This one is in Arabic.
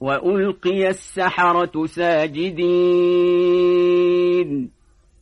وألقي السحرة ساجدين.